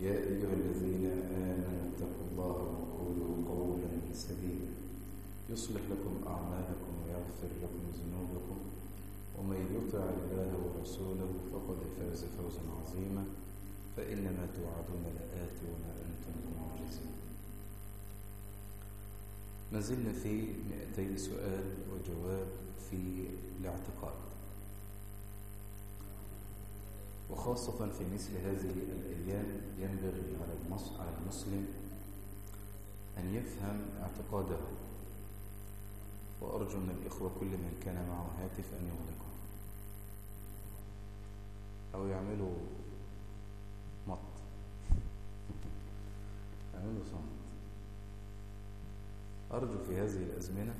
يا أيها الذين آمنوا اتقوا الله وقولوا قولا سديدا. يصلح لكم أعمالكم ويغفر لكم ذنوبكم. ومن يطع الله ورسوله فقد فاز فوزا عظيما. فإنما توعدون لآت وما أنتم معجزين ما زلنا في 200 سؤال وجواب في الاعتقاد. وخاصة في مثل هذه الأيام ينبغي على المسلم أن يفهم اعتقاده. وأرجو من الإخوة كل من كان معه هاتف أن يغلقه. أو يعملوا مط. يعملوا صمت. أرجو في هذه الأزمنة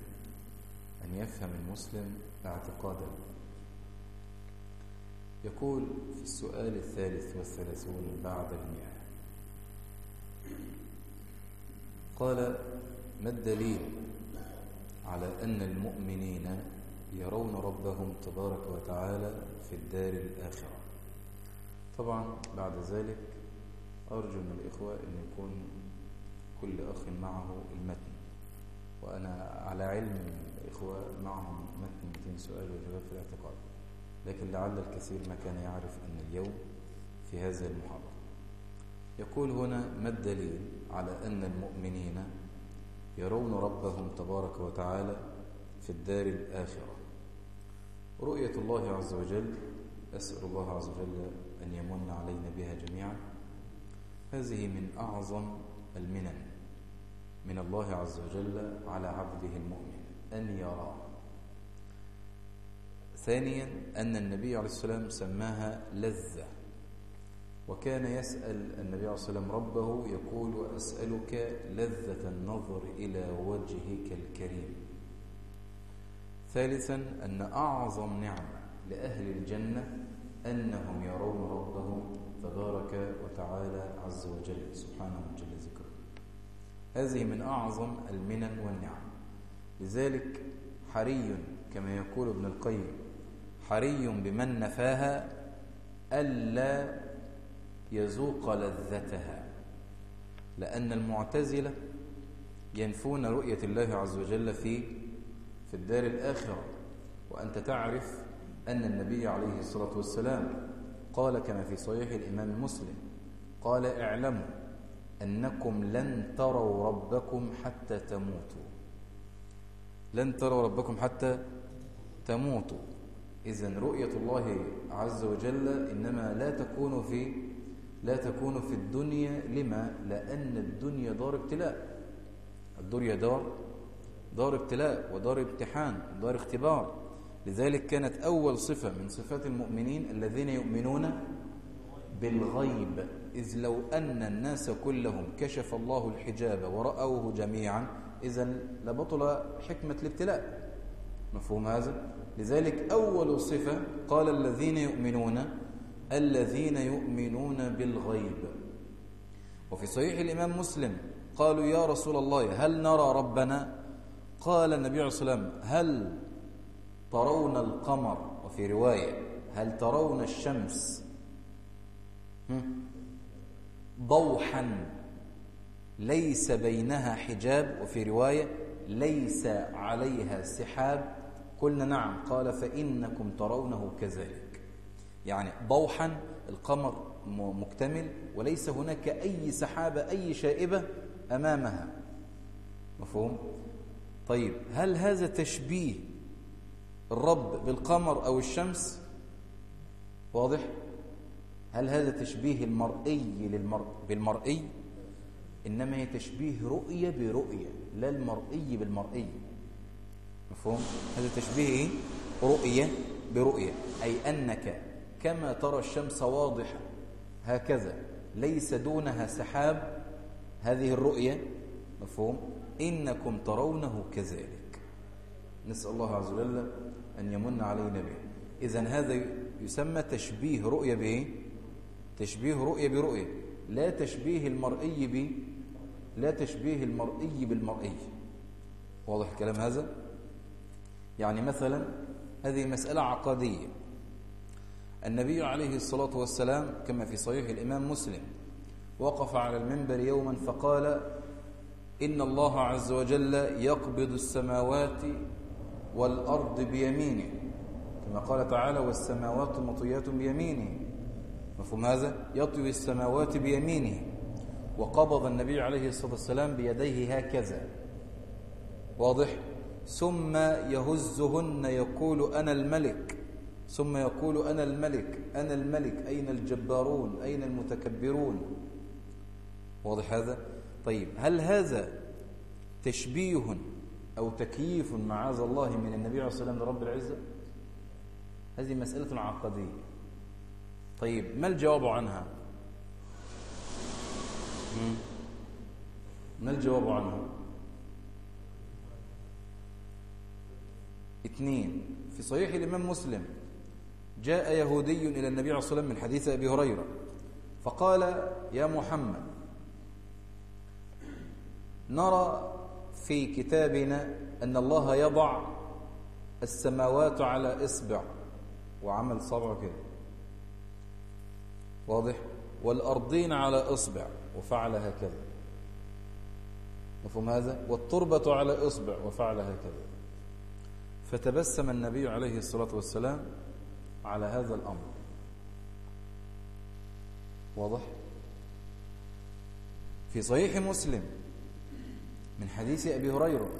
أن يفهم المسلم اعتقاده. يقول في السؤال الثالث والثلاثون بعد المئة. قال ما الدليل على أن المؤمنين يرون ربهم تبارك وتعالى في الدار الآخرة؟ طبعا بعد ذلك أرجو من الإخوة أن يكون كل أخ معه المتن وأنا على علم الإخوة معهم متن 200 سؤال وجواب في الاعتقاد. لكن لعل الكثير ما كان يعرف أن اليوم في هذا المحاضرة يقول هنا ما الدليل على أن المؤمنين يرون ربهم تبارك وتعالى في الدار الآخرة؟ رؤية الله عز وجل أسأل الله عز وجل أن يمن علينا بها جميعا. هذه من أعظم المنن من الله عز وجل على عبده المؤمن أن يراه ثانيا أن النبي عليه السلام سماها لذة. وكان يسأل النبي عليه السلام ربه يقول وأسألك لذة النظر إلى وجهك الكريم. ثالثا أن أعظم نعمة لأهل الجنة أنهم يرون ربهم تبارك وتعالى عز وجل سبحانه وجل ذكره. هذه من أعظم المنن والنعم. لذلك حري كما يقول ابن القيم حري بمن نفاها ألا يذوق لذتها. لأن المعتزلة ينفون رؤية الله عز وجل في في الدار الآخرة. وأنت تعرف أن النبي عليه الصلاة والسلام قال كما في صحيح الإمام مسلم قال اعلموا أنكم لن تروا ربكم حتى تموتوا. لن تروا ربكم حتى تموتوا. إذا رؤية الله عز وجل إنما لا تكون في لا تكون في الدنيا لما؟ لأن الدنيا دار ابتلاء. الدنيا دار دار ابتلاء ودار امتحان ودار اختبار. لذلك كانت أول صفة من صفات المؤمنين الذين يؤمنون بالغيب. إذ لو أن الناس كلهم كشف الله الحجاب ورأوه جميعا إذا لبطل حكمة الابتلاء. مفهوم هذا؟ لذلك أول صفة قال الذين يؤمنون الذين يؤمنون بالغيب. وفي صحيح الإمام مسلم قالوا يا رسول الله هل نرى ربنا؟ قال النبي عليه الصلاة والسلام هل ترون القمر؟ وفي رواية هل ترون الشمس؟ ضوحا ليس بينها حجاب. وفي رواية ليس عليها سحاب. قلنا نعم قال فإنكم ترونه كذلك. يعني ضوحا القمر مكتمل وليس هناك أي سحابة أي شائبة أمامها. مفهوم؟ طيب هل هذا تشبيه الرب بالقمر أو الشمس؟ واضح؟ هل هذا تشبيه المرئي للمر... بالمرئي؟ إنما هي تشبيه رؤية برؤية لا المرئي بالمرئي. مفهوم؟ هذا تشبيه؟ رؤية برؤية أي أنك كما ترى الشمس واضحة هكذا ليس دونها سحاب هذه الرؤية مفهوم؟ إنكم ترونه كذلك. نسأل الله عز وجل أن يمن علينا به إذا هذا يسمى تشبيه رؤية بإيه تشبيه رؤية برؤية لا تشبيه المرئي ب لا تشبيه المرئي بالمرئي. واضح الكلام هذا؟ يعني مثلا هذه مسألة عقدية. النبي عليه الصلاة والسلام كما في صحيح الإمام مسلم وقف على المنبر يوما فقال إن الله عز وجل يقبض السماوات والأرض بيمينه. كما قال تعالى والسماوات مطيات بيمينه. مفهوم هذا؟ يطوي السماوات بيمينه. وقبض النبي عليه الصلاة والسلام بيديه هكذا. واضح؟ ثم يهزهن يقول أنا الملك. ثم يقول أنا الملك. أنا الملك. أين الجبارون؟ أين المتكبرون؟ واضح هذا؟ طيب هل هذا تشبيه أو تكييف معاذ الله من النبي عليه الصلاة والسلام لرب العزة؟ هذه مسألة عقدية. طيب ما الجواب عنها؟ ما الجواب عنها؟ اثنين. في صحيح الإمام مسلم جاء يهودي إلى النبي عليه الصلاة والسلام من حديث أبي هريرة فقال يا محمد نرى في كتابنا أن الله يضع السماوات على إصبع وعمل صبع كده. واضح؟ والأرضين على إصبع وفعل هكذا. مفهوم هذا؟ والتربة على إصبع وفعل هكذا. فتبسم النبي عليه الصلاة والسلام على هذا الأمر. واضح؟ في صحيح مسلم من حديث أبي هريرة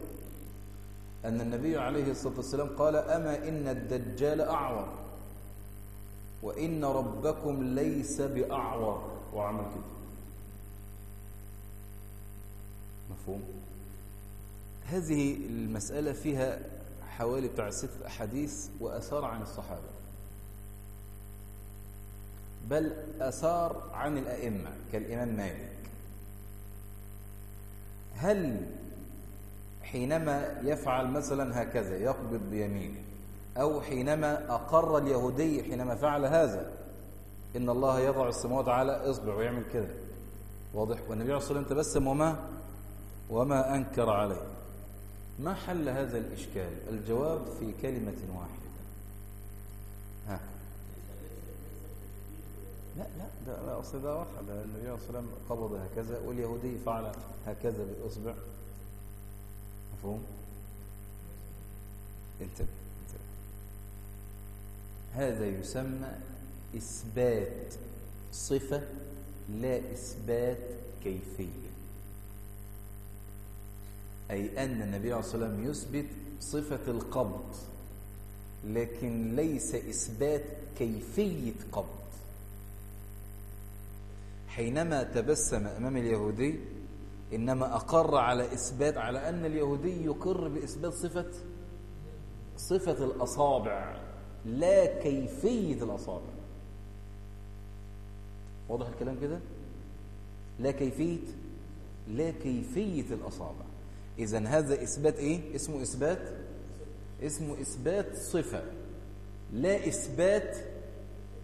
أن النبي عليه الصلاة والسلام قال أما إن الدجال أعور وإن ربكم ليس بأعور. وعمل كده. مفهوم؟ هذه المسألة فيها حوالي بتاع ستة أحاديث وأثار عن الصحابة. بل أثار عن الأئمة كالإمام مالك. هل حينما يفعل مثلا هكذا يقبض بيمينه أو حينما أقر اليهودي حينما فعل هذا إن الله يضع السماوات على إصبع ويعمل كده واضح. والنبي عليه الصلاة والسلام تبسم وما؟ وما أنكر عليه. ما حل هذا الإشكال؟ الجواب في كلمة واحدة. ها. لا لا ده لا أصل ده واحد النبي عليه والسلام قبض هكذا واليهودي فعل هكذا بالإصبع. مفهوم؟ انتبه انتبه. هذا يسمى إثبات صفة لا إثبات كيفية. أي أن النبي عليه الصلاة والسلام يثبت صفة القبض لكن ليس إثبات كيفية قبض. حينما تبسم أمام اليهودي إنما أقر على إثبات على أن اليهودي يقر بإثبات صفة صفة الأصابع لا كيفية الأصابع. واضح الكلام كده؟ لا كيفية لا كيفية الأصابع. إذا هذا إثبات إيه؟ اسمه إثبات اسمه إثبات صفة لا إثبات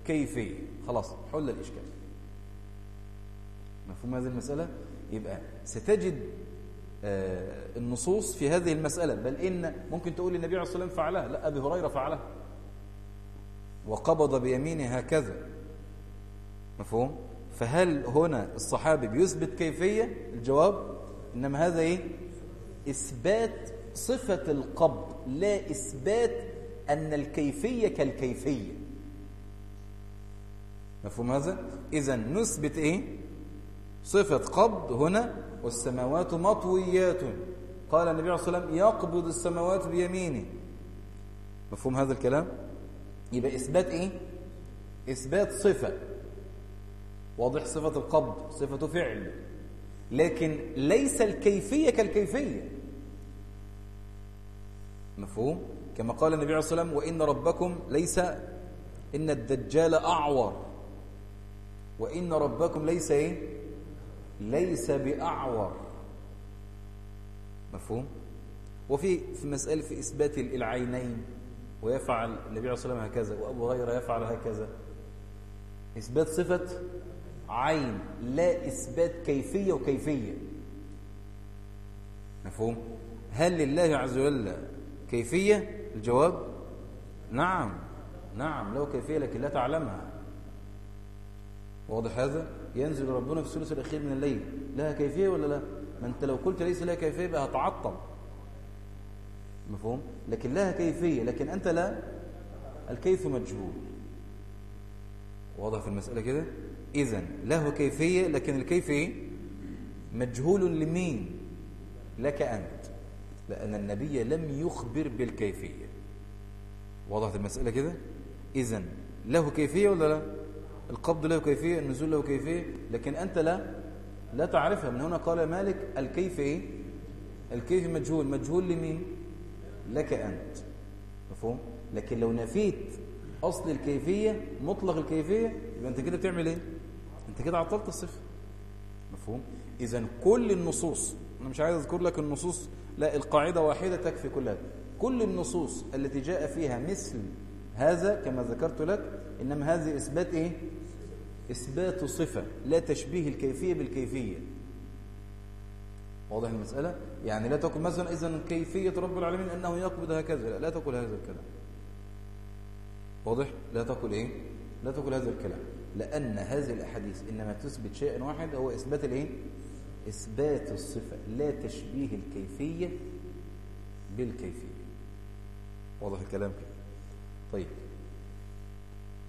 كيفية. خلاص حل الإشكال. مفهوم هذه المسألة؟ يبقى ستجد آه النصوص في هذه المسألة. بل إن ممكن تقول النبي عليه الصلاة والسلام فعلها. لا أبي هريرة فعلها. وقبض بيمينه هكذا. مفهوم؟ فهل هنا الصحابي بيثبت كيفية؟ الجواب إنما هذا إيه؟ إثبات صفة القبض لا إثبات أن الكيفية كالكيفية. مفهوم هذا؟ إذا نثبت إيه؟ صفة قبض هنا والسماوات مطويات. قال النبي عليه الصلاة والسلام يقبض السماوات بيمينه. مفهوم هذا الكلام؟ يبقى إثبات إيه؟ إثبات صفة. واضح صفة القبض صفة فعل. لكن ليس الكيفية كالكيفية. مفهوم؟ كما قال النبي عليه الصلاة والسلام وإن ربكم ليس إن الدجال أعور. وإن ربكم ليس إيه؟ ليس بأعور. مفهوم؟ وفي في مسألة في إثبات العينين ويفعل النبي عليه الصلاة والسلام هكذا وأبو هريرة يفعل هكذا. إثبات صفة عين لا إثبات كيفية وكيفية. مفهوم؟ هل لله عز وجل كيفية الجواب؟ نعم. نعم له كيفية لكن لا تعلمها. واضح هذا؟ ينزل ربنا في الثلث الأخير من الليل. لها كيفية ولا لا؟ ما أنت لو قلت ليس لها كيفية بقى هتعطل مفهوم؟ لكن لها كيفية لكن أنت لا؟ الكيف مجهول. واضح في المسألة كده؟ إذا له كيفية لكن الكيف إيه؟ مجهول لمين؟ لك أنت. لأن النبي لم يخبر بالكيفية. وضحت المسألة كده؟ إذا له كيفية ولا لا؟ القبض له كيفية النزول له كيفية لكن أنت لا لا تعرفها. من هنا قال مالك الكيف إيه؟ الكيف مجهول. مجهول لمين؟ لك أنت. مفهوم؟ لكن لو نفيت أصل الكيفية مطلق الكيفية يبقى أنت كده بتعمل إيه؟ أنت كده عطلت الصفة. مفهوم؟ إذا كل النصوص أنا مش عايز أذكر لك النصوص لا القاعدة واحدة تكفي كل هذا. كل النصوص التي جاء فيها مثل هذا كما ذكرت لك إنما هذه إثبات إيه؟ إثبات صفة لا تشبيه الكيفية بالكيفية. واضح المسألة؟ يعني لا تقول مثلا إذا كيفية رب العالمين أنه يقبض هكذا. لا, لا تقول هذا الكلام. واضح؟ لا تقول إيه؟ لا تقول هذا الكلام. لأن هذه الأحاديث إنما تثبت شيئا واحد هو إثبات الإيه؟ إثبات الصفة لا تشبيه الكيفية بالكيفية. واضح الكلام كده؟ طيب.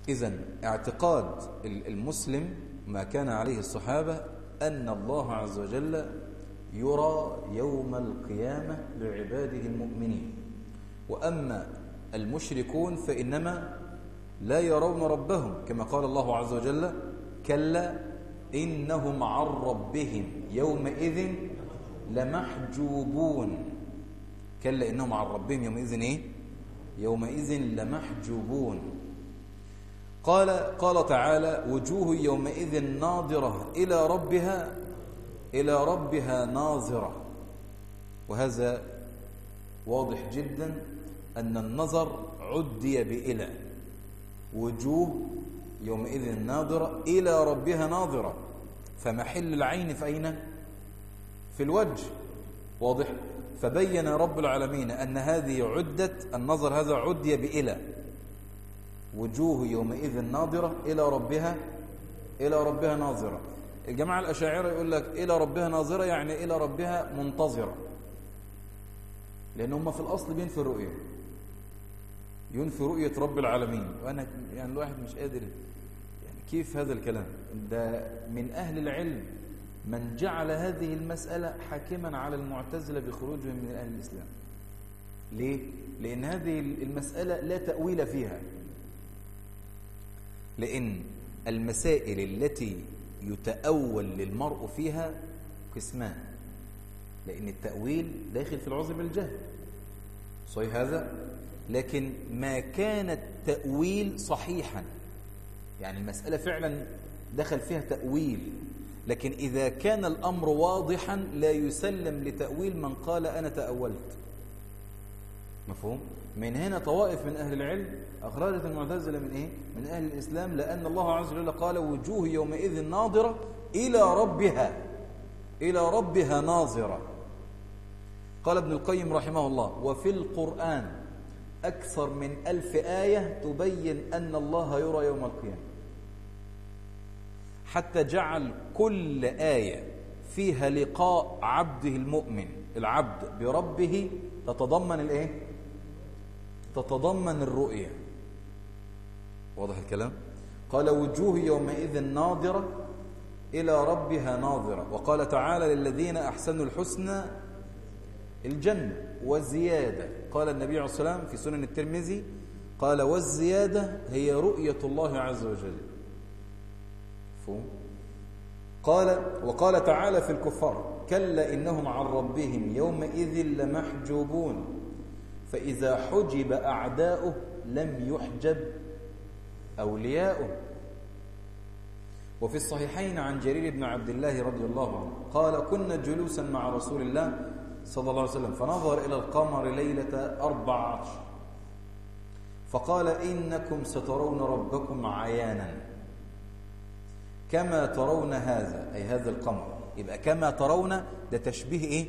إذا اعتقاد المسلم ما كان عليه الصحابة أن الله عز وجل يرى يوم القيامة لعباده المؤمنين. وأما المشركون فإنما لا يرون ربهم كما قال الله عز وجل كلا إنهم عن ربهم يومئذ لمحجوبون. كلا إنهم عن ربهم يومئذ إيه؟ يومئذ لمحجوبون. قال قال تعالى وجوه يومئذ ناظرة إلى ربها إلى ربها ناظرة. وهذا واضح جدا أن النظر عدي بإلى. وجوه يومئذ ناظرة إلى ربها ناظرة. فمحل العين في أين؟ في الوجه. واضح. فبين رب العالمين أن هذه عدة النظر هذا عدي بإلى. وجوه يومئذ ناظرة إلى ربها إلى ربها ناظرة. الجماعة الأشاعرة يقول لك إلى ربها ناظرة يعني إلى ربها منتظرة. لأن هم في الأصل بينفي الرؤية. ينفي رؤية رب العالمين. وأنا يعني الواحد مش قادر كيف هذا الكلام؟ ده من أهل العلم من جعل هذه المسألة حاكما على المعتزلة بخروجهم من أهل الإسلام. ليه؟ لأن هذه المسألة لا تأويل فيها. لأن المسائل التي يتأول للمرء فيها قسمان. لأن التأويل داخل في العذر بالجهل. صحيح هذا؟ لكن ما كان التأويل صحيحا. يعني المسألة فعلا دخل فيها تأويل لكن إذا كان الأمر واضحا لا يسلم لتأويل من قال أنا تأولت مفهوم؟ من هنا طوائف من أهل العلم أخرجت المعتزلة من إيه؟ من أهل الإسلام لأن الله عز وجل قال وجوه يومئذ ناظرة إلى ربها إلى ربها ناظرة قال ابن القيم رحمه الله وفي القرآن أكثر من ألف آية تبين أن الله يرى يوم القيامة حتى جعل كل آية فيها لقاء عبده المؤمن العبد بربه تتضمن الإيه؟ تتضمن الرؤية. واضح الكلام؟ قال وجوه يومئذ ناظرة إلى ربها ناظرة. وقال تعالى للذين أحسنوا الحسنى الجنة وزيادة. قال النبي عليه الصلاة والسلام في سنن الترمذي قال والزيادة هي رؤية الله عز وجل. فهم؟ قال وقال تعالى في الكفار كلا إنهم عن ربهم يومئذ لمحجوبون فإذا حجب أعداؤه لم يحجب أولياؤه وفي الصحيحين عن جرير بن عبد الله رضي الله عنه قال كنا جلوسا مع رسول الله صلى الله عليه وسلم فنظر إلى القمر ليلة أربع عشر فقال إنكم سترون ربكم عيانا كما ترون هذا أي هذا القمر. يبقى كما ترون ده تشبيه إيه؟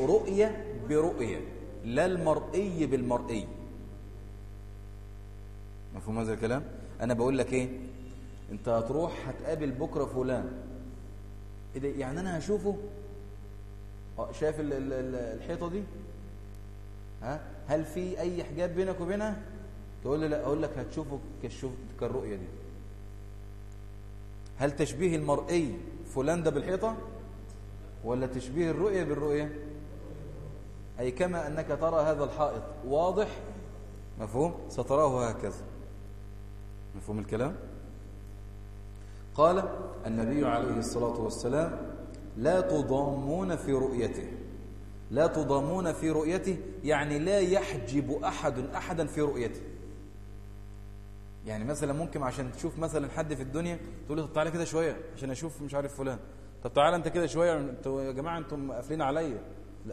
رؤية برؤية لا المرئي بالمرئي. مفهوم هذا الكلام؟ أنا بقول لك إيه؟ أنت هتروح هتقابل بكرة فلان. إيه ده؟ يعني أنا هشوفه؟ آه، شايف الحيطة دي؟ ها؟ هل في أي حجاب بينك وبينها؟ تقول لي لا أقول لك هتشوفه كالرؤية دي. هل تشبيه المرئي فلان ده بالحيطة ولا تشبيه الرؤية بالرؤية؟ أي كما أنك ترى هذا الحائط واضح مفهوم؟ ستراه هكذا. مفهوم الكلام؟ قال النبي عليه الصلاة والسلام لا تضامون في رؤيته. لا تضامون في رؤيته يعني لا يحجب أحد أحدا في رؤيته. يعني مثلا ممكن عشان تشوف مثلا حد في الدنيا تقول له طب تعالى كده شوية عشان أشوف مش عارف فلان. طب تعالى أنت كده شوية أنتوا يا جماعة أنتم قافلين عليا.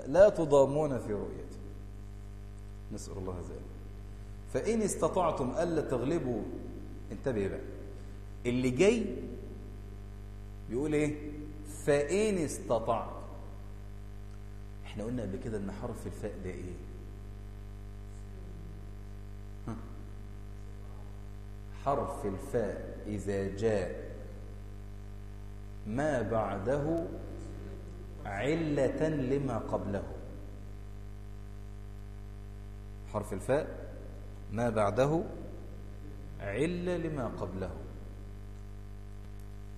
لا, تضامون في رؤيتي. نسأل الله ذلك فإن استطعتم ألا تغلبوا انتبه بقى. اللي جاي بيقول إيه؟ فإن استطعت. إحنا قلنا قبل كده إن حرف الفاء ده إيه؟ حرف الفاء إذا جاء ما بعده علة لما قبله. حرف الفاء ما بعده علة لما قبله.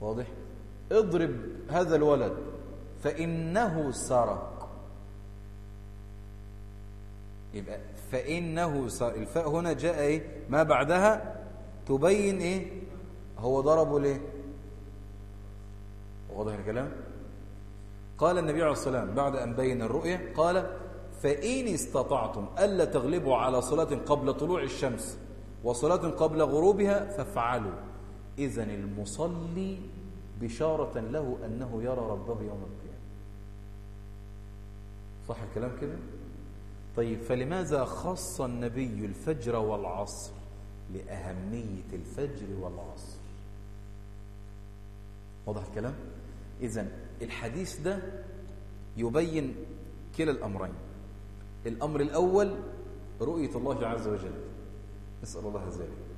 واضح؟ اضرب هذا الولد فإنه سرق. يبقى فإنه سرق. الفاء هنا جاء إيه؟ ما بعدها تبين إيه؟ هو ضربه ليه؟ واضح الكلام؟ قال النبي عليه الصلاة والسلام بعد أن بين الرؤية قال فإن استطعتم ألا تغلبوا على صلاة قبل طلوع الشمس وصلاة قبل غروبها فافعلوا. إذا المصلي بشارة له أنه يرى ربه يوم القيامة. صح الكلام كده؟ طيب فلماذا خص النبي الفجر والعصر؟ لأهمية الفجر والعصر. واضح الكلام؟ إذا الحديث ده يبين كلا الأمرين. الأمر الأول رؤية الله عز وجل. نسأل الله ذلك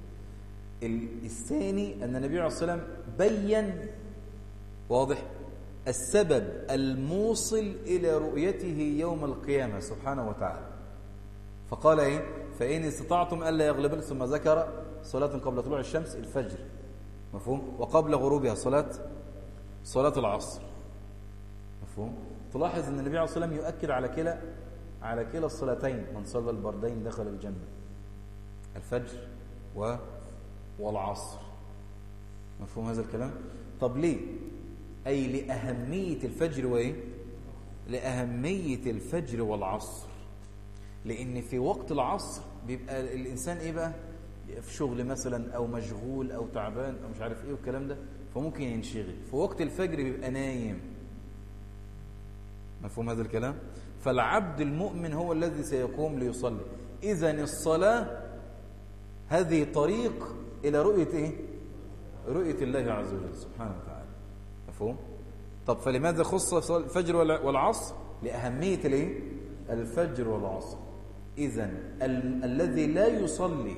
الثاني أن النبي عليه الصلاة والسلام بين واضح السبب الموصل إلى رؤيته يوم القيامة سبحانه وتعالى. فقال إيه؟ فإن استطعتم ألا يغلبن ثم ذكر صلاة قبل طلوع الشمس الفجر. مفهوم؟ وقبل غروبها صلاة صلاة العصر. مفهوم؟ تلاحظ أن النبي عليه الصلاة والسلام يؤكد على كلا على كلا الصلاتين من صلى البردين دخل الجنة. الفجر و والعصر. مفهوم هذا الكلام؟ طب ليه؟ أي لأهمية الفجر وإيه؟ لأهمية الفجر والعصر. لأن في وقت العصر بيبقى الإنسان إيه بقى؟ في شغل مثلا أو مشغول أو تعبان أو مش عارف إيه والكلام ده فممكن ينشغل. في وقت الفجر بيبقى نايم. مفهوم هذا الكلام؟ فالعبد المؤمن هو الذي سيقوم ليصلي. إذا الصلاة هذه طريق إلى رؤية إيه؟ رؤية الله عز وجل سبحانه وتعالى. مفهوم؟ طب فلماذا خص الفجر والعصر؟ لأهمية الإيه؟ الفجر والعصر. إذا ال الذي لا يصلي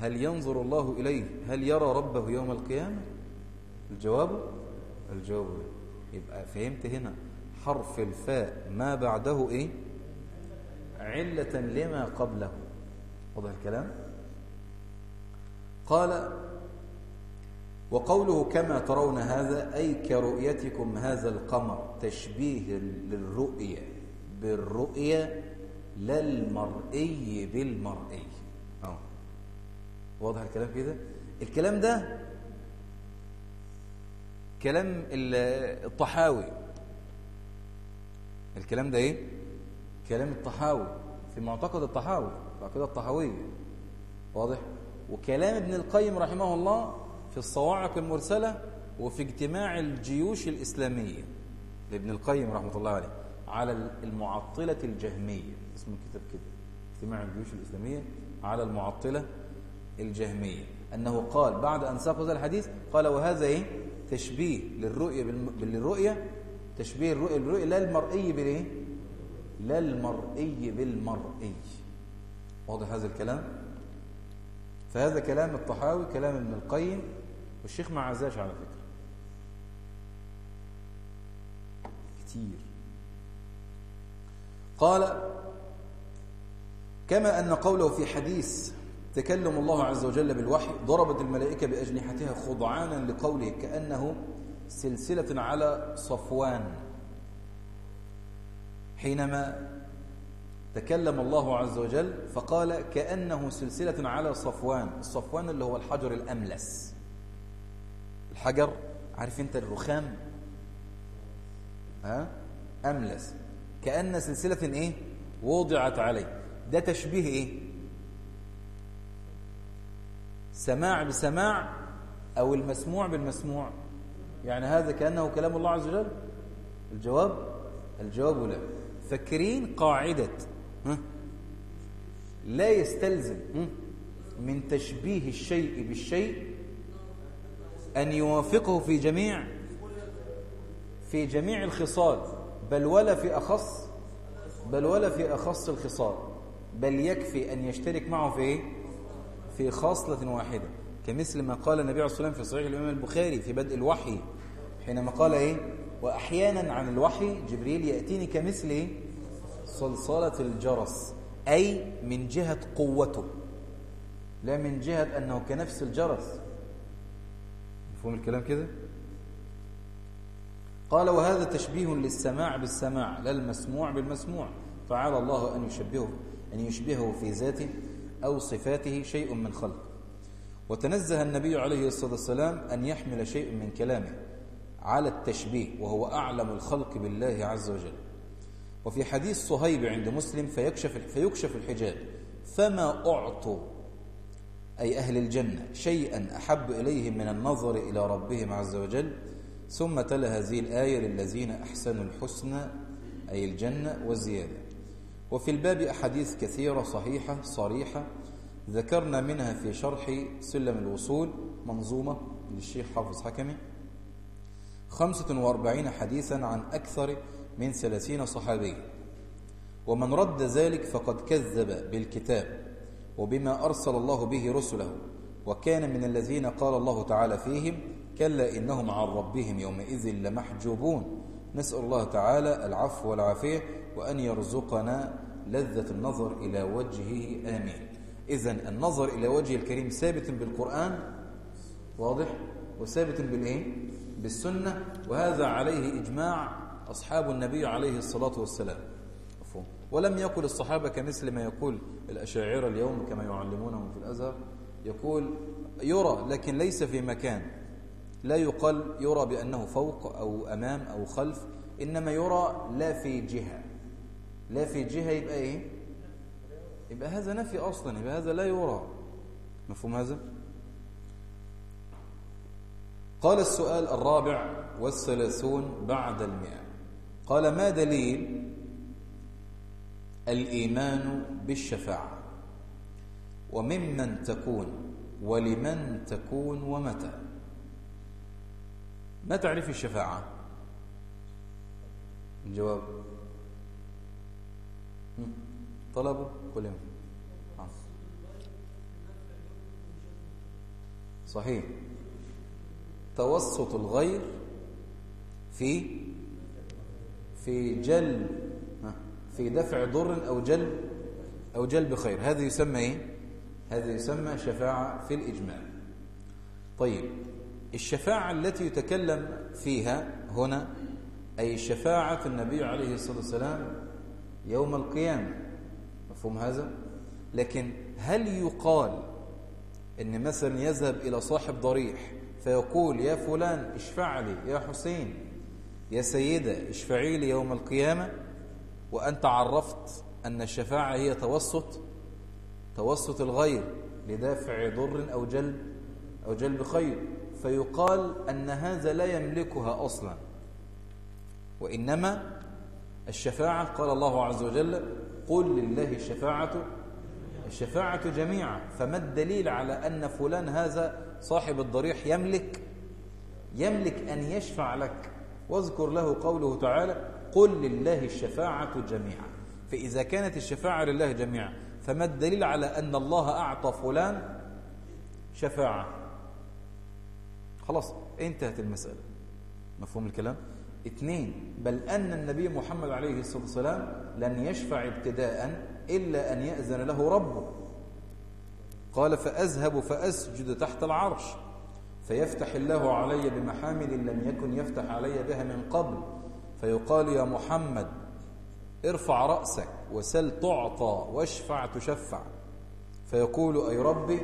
هل ينظر الله إليه؟ هل يرى ربه يوم القيامة؟ الجواب؟ الجواب. يبقى فهمت هنا. حرف الفاء ما بعده إيه؟ علة لما قبله. واضح الكلام؟ قال وقوله كما ترون هذا أي كرؤيتكم هذا القمر تشبيه للرؤية. بالرؤية لا المرئي بالمرئي. أوه. واضح الكلام كده؟ الكلام ده كلام الطحاوي. الكلام ده إيه؟ كلام الطحاوي. في معتقد الطحاوي العقيده الطحاويه واضح؟ وكلام ابن القيم رحمه الله في الصواعق المرسلة وفي اجتماع الجيوش الإسلامية لابن القيم رحمة الله عليه على المعطلة الجهمية. اسمه الكتاب كده اجتماع الجيوش الإسلامية على المعطلة الجهمية. أنه قال بعد أن ساق هذا الحديث قال وهذا إيه؟ تشبيه للرؤية بالرؤية تشبيه الرؤية بالرؤية لا المرئي بالايه لا المرئي بالمرئي. واضح هذا الكلام؟ فهذا كلام الطحاوي كلام ابن القيم والشيخ ما عزاش على فكرة. كتير. قال كما أن قوله في حديث تكلم الله عز وجل بالوحي ضربت الملائكة بأجنحتها خضعانا لقوله كأنه سلسلة على صفوان. حينما تكلم الله عز وجل فقال كأنه سلسلة على صفوان. الصفوان اللي هو الحجر الأملس. الحجر عارف أنت الرخام؟ ها؟ أملس. كأن سلسلة إيه؟ وضعت عليه. ده تشبيه إيه؟ سماع بسماع أو المسموع بالمسموع. يعني هذا كأنه كلام الله عز وجل؟ الجواب؟ الجواب لا. فاكرين قاعدة. لا يستلزم من تشبيه الشيء بالشيء أن يوافقه في جميع في جميع الخصال بل ولا في أخص بل ولا في أخص الخصال. بل يكفي أن يشترك معه في إيه؟ في خاصلة واحدة. كمثل ما قال النبي عليه الصلاة والسلام في صحيح الإمام البخاري في بدء الوحي حينما قال إيه؟ وأحيانا عن الوحي جبريل يأتيني كمثل إيه؟ صلصلة الجرس أي من جهة قوته لا من جهة أنه كنفس الجرس. مفهوم الكلام كده؟ قال وهذا تشبيه للسماع بالسماع لا المسموع بالمسموع. فعلى الله أن يشبهه. أن يشبهه في ذاته أو صفاته شيء من خلق وتنزه النبي عليه الصلاة والسلام أن يحمل شيء من كلامه على التشبيه وهو أعلم الخلق بالله عز وجل. وفي حديث صهيب عند مسلم فيكشف, فيكشف الحجاب فما أعطوا أي أهل الجنة شيئا أحب إليهم من النظر إلى ربهم عز وجل ثم تلا هذه الآية للذين أحسنوا الحسنى أي الجنة والزيادة. وفي الباب أحاديث كثيرة صحيحة صريحة ذكرنا منها في شرح سلم الوصول منظومة للشيخ حافظ حكمي. 45 حديثا عن أكثر من ثلاثين صحابي. ومن رد ذلك فقد كذب بالكتاب وبما أرسل الله به رسله. وكان من الذين قال الله تعالى فيهم كلا إنهم عن ربهم يومئذ لمحجوبون. نسأل الله تعالى العفو والعافية وأن يرزقنا لذة النظر إلى وجهه آمين. إذا النظر إلى وجه الكريم ثابت بالقرآن واضح؟ وثابت بالإيه؟ بالسنة. وهذا عليه إجماع أصحاب النبي عليه الصلاة والسلام. ولم يقل الصحابة كمثل ما يقول الأشاعرة اليوم كما يعلمونهم في الأزهر. يقول يرى لكن ليس في مكان. لا يقال يرى بأنه فوق أو أمام أو خلف إنما يرى لا في جهة. لا في جهة يبقى إيه؟ يبقى هذا نفي أصلا يبقى هذا لا يرى. مفهوم هذا؟ قال السؤال الرابع والثلاثون بعد المئة. قال ما دليل الإيمان بالشفاعة؟ وممن تكون ولمن تكون ومتى؟ ما تعرف الشفاعة؟ الجواب طلبوا كل صحيح. توسط الغير في في جلب في دفع ضر أو جلب أو جلب خير هذا يسمى إيه؟ هذا يسمى شفاعة في الإجمال طيب الشفاعة التي يتكلم فيها هنا أي شفاعة النبي عليه الصلاة والسلام يوم القيامة. مفهوم هذا؟ لكن هل يقال إن مثلا يذهب إلى صاحب ضريح فيقول يا فلان اشفع لي يا حسين يا سيدة اشفعي لي يوم القيامة؟ وأنت عرفت أن الشفاعة هي توسط توسط الغير لدافع ضر أو جلب أو جلب خير. فيقال أن هذا لا يملكها أصلا وإنما الشفاعة قال الله عز وجل قل لله الشفاعة الشفاعة جميعا فما الدليل على أن فلان هذا صاحب الضريح يملك؟ يملك أن يشفع لك. واذكر له قوله تعالى قل لله الشفاعة جميعا. فإذا كانت الشفاعة لله جميعا فما الدليل على أن الله أعطى فلان شفاعة؟ خلاص انتهت المسألة. مفهوم الكلام؟ اثنين بل أن النبي محمد عليه الصلاة والسلام لن يشفع ابتداء إلا أن يأذن له ربه. قال فأذهب فأسجد تحت العرش فيفتح الله علي بمحامد لم يكن يفتح علي بها من قبل فيقال يا محمد ارفع رأسك وسل تعطى واشفع تشفع. فيقول أي ربي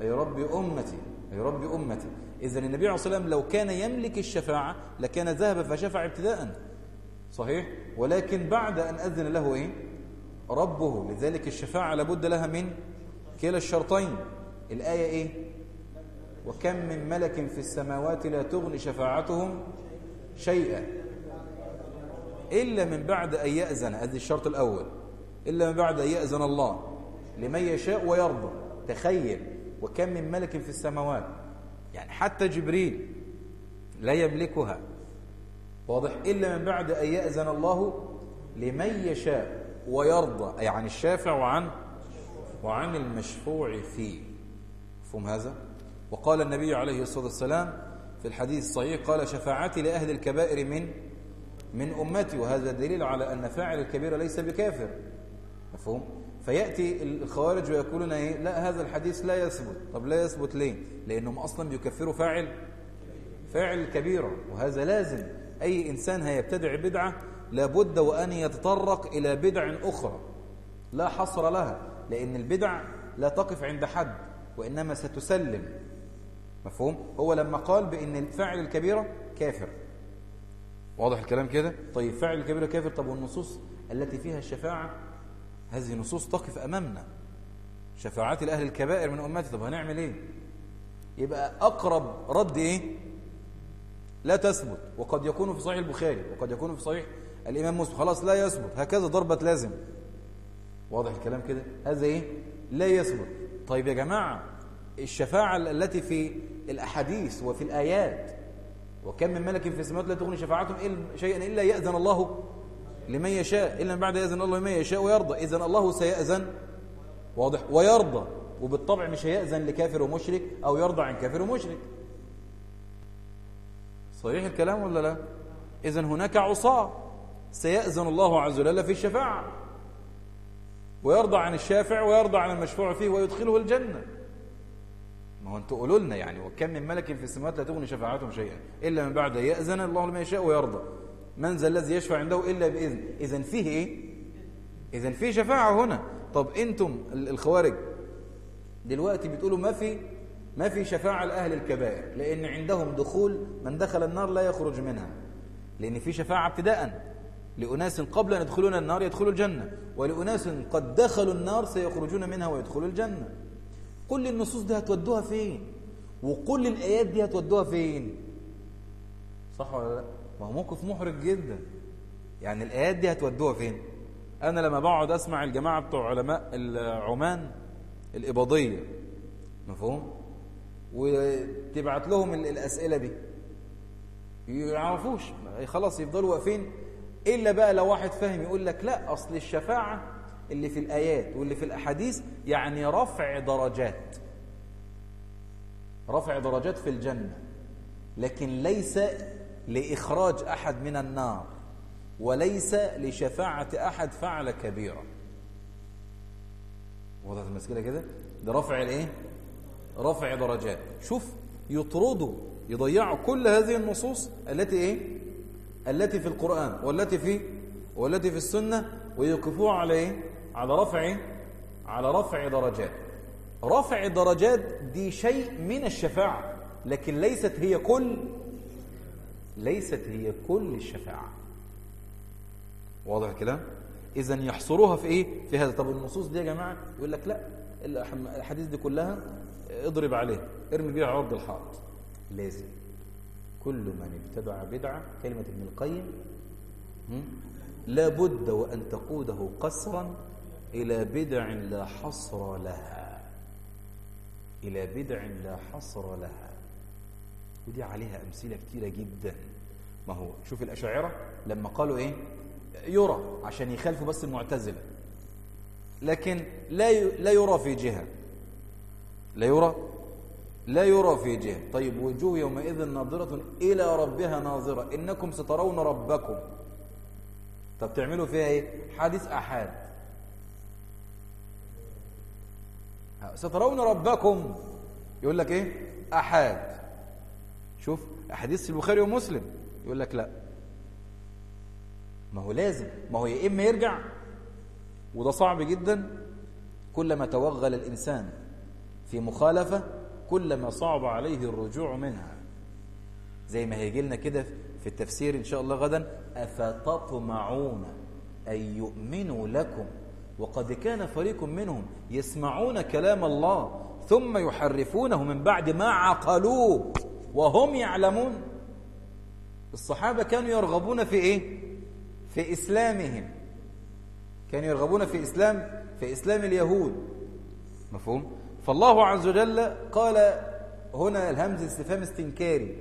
أي ربي أمتي أي ربي أمتي. إذا النبي عليه الصلاة والسلام لو كان يملك الشفاعة لكان ذهب فشفع ابتداء. صحيح؟ ولكن بعد أن أذن له إيه؟ ربه. لذلك الشفاعة لابد لها من كلا الشرطين. الآية إيه؟ وكم من ملك في السماوات لا تغني شفاعتهم شيئا. إلا من بعد أن يأذن هذا الشرط الأول. إلا من بعد أن يأذن الله لمن يشاء ويرضى. تخيل. وكم من ملك في السماوات يعني حتى جبريل لا يملكها. واضح. إلا من بعد أن يأذن الله لمن يشاء ويرضى. أي عن الشافع وعن وعن المشفوع فيه. مفهوم هذا؟ وقال النبي عليه الصلاة والسلام في الحديث الصحيح قال شفاعتي لأهل الكبائر من من أمتي. وهذا دليل على أن فاعل الكبيرة ليس بكافر. مفهوم؟ فيأتي الخوارج ويقولون إيه؟ لا هذا الحديث لا يثبت. طب لا يثبت ليه؟ لأنهم أصلا بيكفروا فاعل فاعل الكبيرة وهذا لازم. أي إنسان هيبتدع بدعة لابد وأن يتطرق إلى بدع أخرى لا حصر لها لأن البدع لا تقف عند حد وإنما ستسلم. مفهوم؟ هو لما قال بأن فاعل الكبيرة كافر. واضح الكلام كده؟ طيب فاعل الكبيرة كافر؟ طب والنصوص التي فيها الشفاعة هذه نصوص تقف أمامنا. شفاعات الأهل الكبائر من أمتي. طب هنعمل إيه؟ يبقى أقرب رد إيه؟ لا تثبت. وقد يكون في صحيح البخاري وقد يكون في صحيح الإمام مسلم. خلاص لا يثبت. هكذا ضربة لازم. واضح الكلام كده؟ هذا إيه؟ لا يثبت. طيب يا جماعة الشفاعة التي في الأحاديث وفي الآيات وكم من ملك في السماوات لا تغني شفاعتهم شيئا إلا يأذن الله لمن يشاء إلا من بعد يأذن الله لمن يشاء ويرضى. إذن الله سيأذن واضح ويرضى. وبالطبع مش هيأذن لكافر ومشرك أو يرضى عن كافر ومشرك. صحيح الكلام ولا لا؟ إذن هناك عصاة. سيأذن الله عز وجل في الشفاعة. ويرضى عن الشافع ويرضى عن المشفوع فيه ويدخله الجنة. ما هو أنتوا قولوا لنا يعني وكم من ملك في السماوات لا تغني شفاعتهم شيئا. إلا من بعد يأذن الله لما يشاء ويرضى. من ذا الذي يشفع عنده إلا بإذن. إذن فيه إيه؟ إذن فيه شفاعة هنا. طب أنتم الخوارج دلوقتي بتقولوا ما في ما في شفاعة لأهل الكبائر لأن عندهم دخول من دخل النار لا يخرج منها. لأن في شفاعة ابتداء لأناس قبل أن يدخلون النار يدخلوا الجنة ولأناس قد دخلوا النار سيخرجون منها ويدخلوا الجنة. كل النصوص دي هتودوها فين؟ وكل الآيات دي هتودوها فين؟ صح ولا لا؟ هو موقف محرج جدا. يعني الآيات دي هتودوها فين؟ أنا لما بقعد أسمع الجماعة بتوع علماء عمان الإباضية مفهوم؟ وتبعت لهم الأسئلة دي. يعرفوش. خلاص يفضلوا واقفين. إلا بقى لو واحد فاهم يقول لك لا أصل الشفاعة اللي في الآيات واللي في الأحاديث يعني رفع درجات. رفع درجات في الجنة. لكن ليس لإخراج أحد من النار وليس لشفاعة أحد فعل كبيرة وضعت المسكلة كده؟ ده رفع الإيه؟ رفع درجات. شوف يطردوا يضيعوا كل هذه النصوص التي إيه؟ التي في القرآن والتي في والتي في السنة ويوقفوها على إيه؟ على رفع؟ على رفع درجات. رفع درجات دي شيء من الشفاعة لكن ليست هي كل ليست هي كل الشفاعة. واضح الكلام؟ اذا يحصروها في إيه؟ في هذا. طب النصوص دي يا جماعة؟ يقول لك لا الحديث دي كلها اضرب عليه ارمي بيها عرض الحائط. لازم. كل من ابتدع بدعة كلمة ابن القيم لا بد وأن تقوده قسرا إلى بدع لا حصر لها. إلى بدع لا حصر لها. ودي عليها أمثلة كتيرة جدا. ما هو؟ شوف الأشاعرة لما قالوا إيه؟ يرى عشان يخالفوا بس المعتزلة. لكن لا لا يرى في جهة. لا يرى؟ لا يرى في جهة. طيب وجوه يومئذ ناظرة إلى ربها ناظرة. إنكم سترون ربكم. طب تعملوا فيها إيه؟ حديث أحاد. سترون ربكم. يقول لك إيه؟ أحاد. شوف أحاديث البخاري ومسلم. يقول لك لا. ما هو لازم. ما هو يا إما يرجع وده صعب جدا كلما توغل الإنسان في مخالفة كلما صعب عليه الرجوع منها. زي ما هيجي لنا كده في التفسير إن شاء الله غدا أفتطمعون أن يؤمنوا لكم وقد كان فريق منهم يسمعون كلام الله ثم يحرفونه من بعد ما عقلوه. وهم يعلمون. الصحابة كانوا يرغبون في إيه؟ في إسلامهم. كانوا يرغبون في إسلام في إسلام اليهود. مفهوم؟ فالله عز وجل قال هنا الهمز استفهام استنكاري.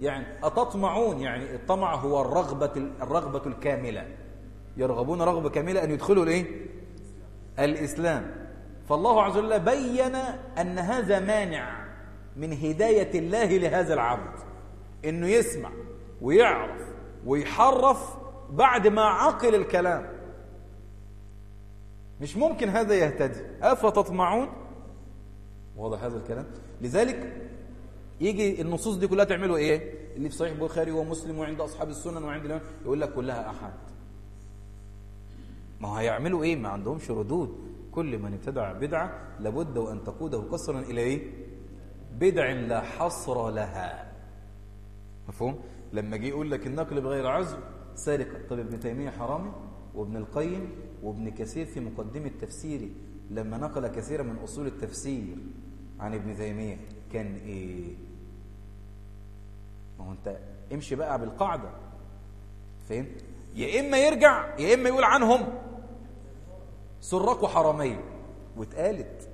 يعني أتطمعون؟ يعني الطمع هو الرغبة الرغبة الكاملة. يرغبون رغبة كاملة أن يدخلوا الإيه؟ الإسلام. فالله عز وجل بين أن هذا مانع. من هداية الله لهذا العبد. إنه يسمع ويعرف ويحرف بعد ما عقل الكلام. مش ممكن هذا يهتدي. أفتطمعون؟ واضح هذا الكلام؟ لذلك يجي النصوص دي كلها تعملوا إيه؟ اللي في صحيح البخاري ومسلم وعند أصحاب السنن وعند الإمام. يقول لك كلها أحد. ما هو هيعملوا إيه؟ ما عندهمش ردود. كل من ابتدع بدعة لابد وأن تقوده قصرا إلى إيه بدع لا حصر لها. مفهوم؟ لما جه يقول لك النقل بغير عزم سارقه طب ابن تيمية حرامي وابن القيم وابن كثير في مقدمة تفسيري لما نقل كثيرا من أصول التفسير عن ابن تيمية كان إيه؟ ما هو أنت امشي بقى بالقاعدة. فهم يا إما يرجع يا إما يقول عنهم. سراق وحرامية. واتقالت.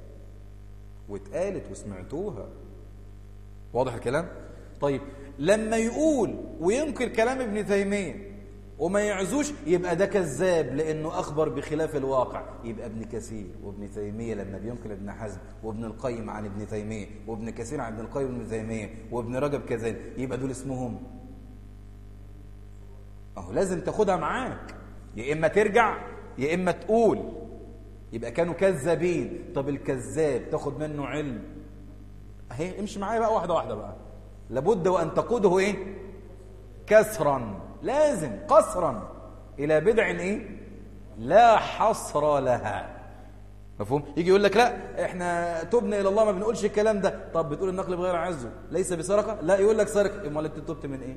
واتقالت وسمعتوها. واضح الكلام؟ طيب لما يقول وينكر كلام ابن تيمية وما يعزوش يبقى ده كذاب لأنه أخبر بخلاف الواقع. يبقى ابن كثير وابن تيمية لما بينقل ابن حزم وابن القيم عن ابن تيمية وابن كثير عن ابن القيم وابن تيمية وابن رجب كذلك يبقى دول اسمهم. أهو لازم تاخدها معاك. يا إما ترجع يا إما تقول. يبقى كانوا كذابين. طب الكذاب تاخد منه علم. اهي امشي معايا بقى واحدة واحدة بقى. لابد وأن تقوده إيه؟ كسرا. لازم قصرا. إلى بدع إيه؟ لا حصر لها. مفهوم؟ يجي يقول لك لا إحنا تبنا إلى الله ما بنقولش الكلام ده. طب بتقول النقل بغير عزه ليس بسرقة؟ لا يقول لك سرقة. أمال أنت تبت من إيه؟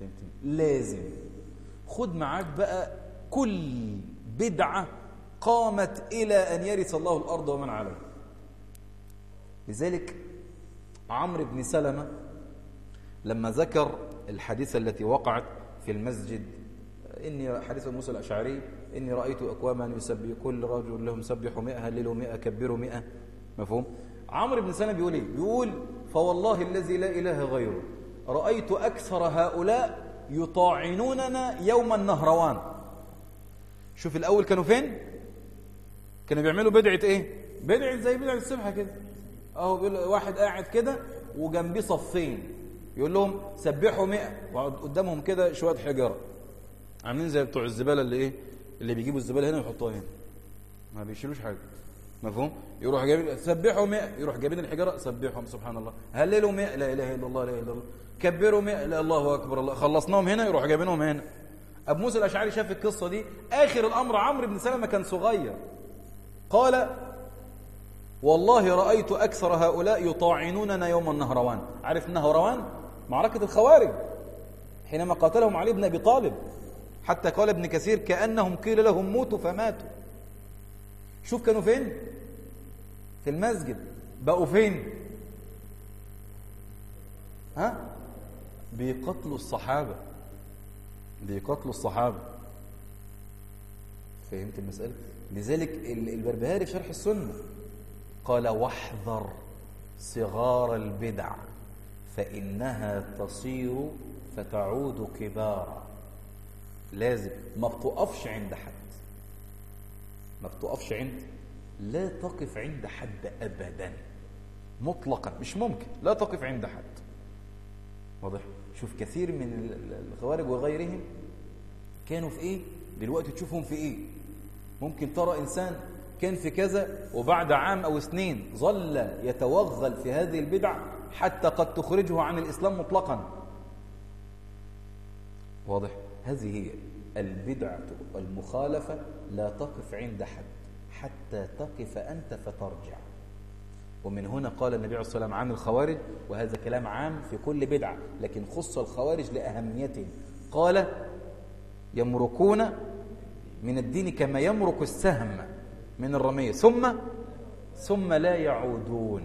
فهمتني لازم. خد معاك بقى كل بدعة قامت إلى أن يرث الله الأرض ومن عليها. لذلك عمرو بن سلمة لما ذكر الحديثة التي وقعت في المسجد إني حديث موسى الأشعري إني رأيت أقواما يسبح كل رجل لهم سبحوا مئة هللوا مئة كبروا مئة. مفهوم؟ عمرو بن سلمة بيقول إيه؟ بيقول فوالله الذي لا إله غيره رأيت أكثر هؤلاء يطاعنوننا يوم النهروان. شوف الأول كانوا فين؟ كانوا بيعملوا بدعة إيه؟ بدعة زي بدعة السبحة كده. أهو بيقول واحد قاعد كده وجنبيه صفين. يقول لهم سبحوا 100 وقعد قدامهم كده شوية حجارة. عاملين زي بتوع الزبالة اللي إيه؟ اللي بيجيبوا الزبالة هنا ويحطوها هنا. ما بيشيلوش حاجة. مفهوم؟ يروح جايبين سبحوا 100 يروح جايبين الحجارة سبحهم سبحان الله. هللوا 100 لا إله إلا الله لا إله إلا الله. كبروا 100 لا الله أكبر الله. خلصناهم هنا يروح جايبينهم هنا. أبو موسى الأشعري شاف القصة دي. آخر الأمر عمرو بن سلمة كان صغير. قال والله رأيت أكثر هؤلاء يطاعنوننا يوم النهروان. عارف النهروان؟ معركة الخوارج. حينما قاتلهم علي بن أبي طالب. حتى قال ابن كثير كأنهم قيل لهم موتوا فماتوا. شوف كانوا فين؟ في المسجد. بقوا فين؟ ها؟ بيقتلوا الصحابة. بيقتلوا الصحابة. فهمت المسألة؟ لذلك البربهاري في شرح السنة. قال واحذر صغار البدع فإنها تصير فتعود كبارا. لازم ما بتقفش عند حد. ما بتقفش عند لا تقف عند حد أبدا. مطلقا مش ممكن لا تقف عند حد. واضح؟ شوف كثير من الخوارج وغيرهم كانوا في إيه؟ دلوقتي تشوفهم في إيه؟ ممكن ترى إنسان كان في كذا وبعد عام أو سنين ظل يتوغل في هذه البدع حتى قد تخرجه عن الإسلام مطلقا. واضح؟ هذه هي البدعة والمخالفة لا تقف عند حد حتى تقف أنت فترجع. ومن هنا قال النبي عليه الصلاة والسلام عن الخوارج وهذا كلام عام في كل بدعة لكن خص الخوارج لأهميته قال يمركون من الدين كما يمرك السهم. من الرمية. ثم ثم لا يعودون.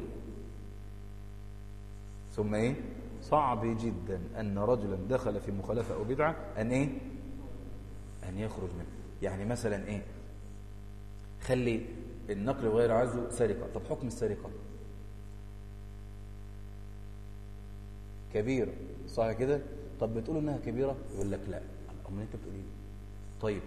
ثم إيه؟ صعب جدا أن رجلا دخل في مخالفة أو بدعة أن إيه؟ أن يخرج منه. يعني مثلا إيه؟ خلي النقل غير عزو سرقة. طب حكم السرقة؟ كبيرة. صح كده؟ طب بتقول إنها كبيرة؟ يقول لك لا. أمال أنت بتقول إيه؟ طيب